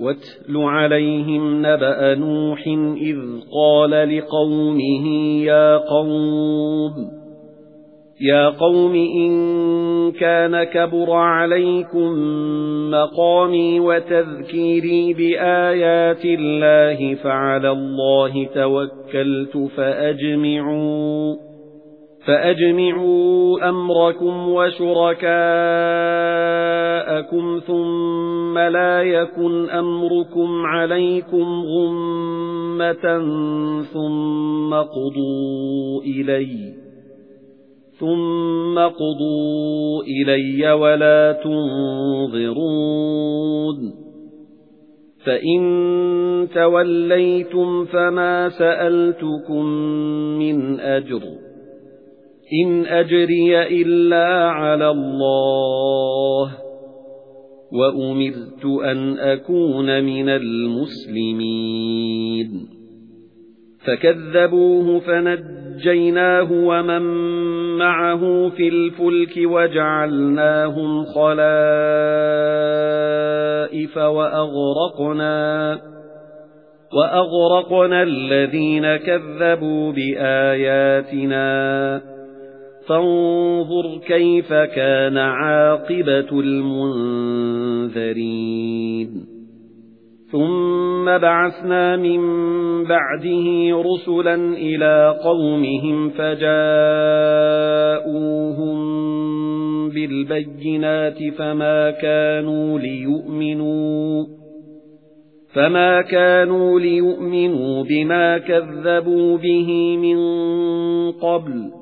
وَاتْلُ عَلَيْهِمْ نَبَأَ نُوحٍ إِذْ قَالَ لِقَوْمِهِ يَا قَوْمِ يَا قَوْمِ إِن كَانَ كَبُرَ عَلَيْكُمْ مَقَامِي وَتَذْكِيرِي بِآيَاتِ اللَّهِ فَعَلَى اللَّهِ تَوَكَّلْتُ فَأَجْمِعُوا فَأَجْمِعُوا أَمْرَكُمْ وَشُرَكَاءَكُمْ ثُمَّ لَا يَكُنْ أَمْرُكُمْ عَلَيْكُمْ غُمَّةً ثُمَّ قُضُوا إِلَيَّ ثُمَّ قُضُوا إِلَيَّ وَلَا تُنظِرُونِ. فَإِن تَوَلَّيْتُمْ فَمَا سَأَلْتُكُم مِّنْ أَجْرٍ إِنْ أَجْرِيَ إِلَّا عَلَى اللَّهِ. وَأُمِرْتُ أَنْ أَكُونَ مِنَ الْمُسْلِمِينَ. فَكَذَّبُوهُ فَنَجَّيْنَاهُ وَمَن مَّعَهُ فِي الْفُلْكِ وَجَعَلْنَاهُمْ خَلَائِفَ وَأَغْرَقْنَا وَأَغْرَقْنَا الَّذِينَ كَذَّبُوا بِآيَاتِنَا. فانظر كيف كان عاقبة المنذرين. ثم بعثنا من بعده رسلا إلى قومهم فجاءوهم بالبينات فما كانوا ليؤمنوا فما كانوا ليؤمنوا بما كذبوا به من قبل.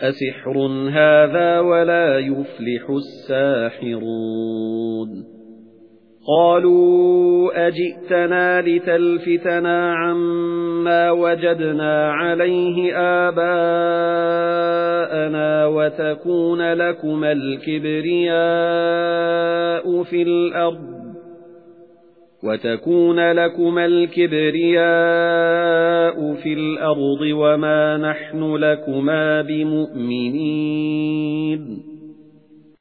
أَسِحْرٌ هَذَا وَلَا يُفْلِحُ السَّاحِرُونَ قَالُوا أَجِئْتَنَا لِتَلْفِتَنَا عَمَّا وَجَدْنَا عَلَيْهِ آبَاءَنَا وَتَكُونَ لَكُمَا الْكِبْرِيَاءُ فِي الْأَرْضِ وَتَكُونَ لَكُمَا الْكِبْرِيَاءُ فِي الْأَرْضِ وَمَا نَحْنُ لَكُمَا بِمُؤْمِنِينَ